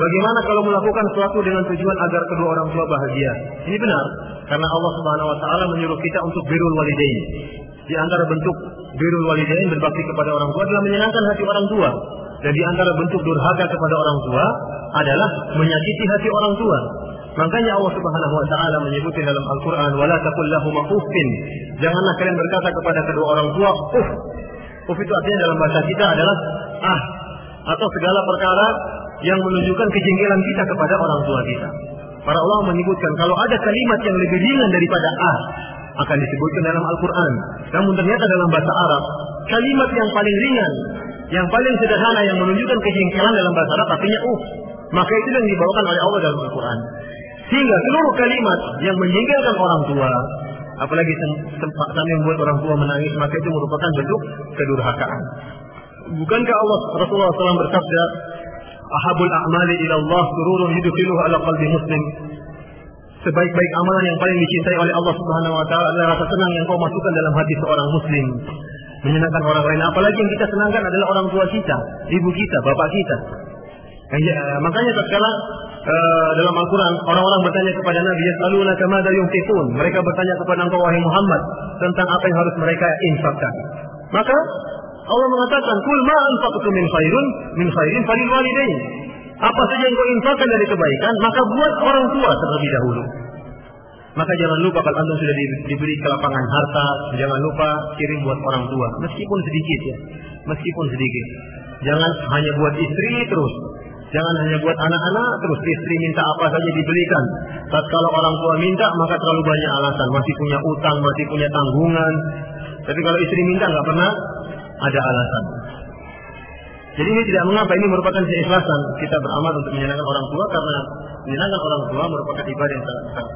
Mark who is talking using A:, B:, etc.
A: Bagaimana kalau melakukan sesuatu dengan tujuan agar kedua orang tua bahagia? Ini benar, karena Allah Subhanahu wa taala menyuruh kita untuk birrul walidain. Di antara bentuk birrul walidain berbakti kepada orang tua adalah menyenangkan hati orang tua. Dan di antara bentuk durhaka kepada orang tua adalah menyakiti hati orang tua. Makanya Allah Subhanahu wa taala menyebutkan dalam Al-Qur'an, "Wala taqul lahum uffin." Janganlah kalian berkata kepada kedua orang tua, "Uff." Uff itu artinya dalam bahasa kita adalah ah atau segala perkara yang menunjukkan kejengkelan kita kepada orang tua kita. Para ulama menyebutkan kalau ada kalimat yang lebih ringan daripada ah akan disebutkan dalam Al-Quran. Namun ternyata dalam bahasa Arab kalimat yang paling ringan, yang paling sederhana yang menunjukkan kejengkelan dalam bahasa Arab artinya uh. Maka itu yang dibawakan oleh Allah dalam Al-Quran. Sehingga seluruh kalimat yang menjengkelkan orang tua, apalagi sampai membuat orang tua menangis, maka itu merupakan bentuk kedurhakaan. Bukankah Allah Rasulullah SAW bersabda, ahabul a'mali ila Allah sururun yudkhiluhu ala qalbi muslim. Sebaik-baik amalan yang paling dicintai oleh Allah Subhanahu wa taala adalah rasa senang yang kau masukkan dalam hati seorang muslim. Menyenangkan orang lain. Apalagi yang kita senangkan adalah orang tua kita ibu kita bapak kita. Ya, makanya tatkala uh, dalam Al-Quran orang-orang bertanya kepada Nabi yasaluna kama yunfiqun? Mereka bertanya kepada engkau wahai Muhammad tentang apa yang harus mereka infakkan? Maka Allah mengatakan, "Kul ma anfaqtu min khairun min khairin falil walidain." Apa saja yang kau infakkan dari kebaikan, maka buat orang tua terlebih dahulu. Maka jangan lupa kalau antum sudah diberi kelapangan harta, jangan lupa kirim buat orang tua, meskipun sedikit ya, meskipun sedikit. Jangan hanya buat istri terus, jangan hanya buat anak-anak terus istri minta apa saja dibelikan. Saat kalau orang tua minta maka terlalu banyak alasan, masih punya utang, masih punya tanggungan. Tapi kalau istri minta nggak pernah ada alasan. Jadi ini tidak mengapa ini merupakan keikhlasan kita beramal untuk menyenangkan orang tua karena menyenangkan orang tua merupakan ibadah yang sangat besar.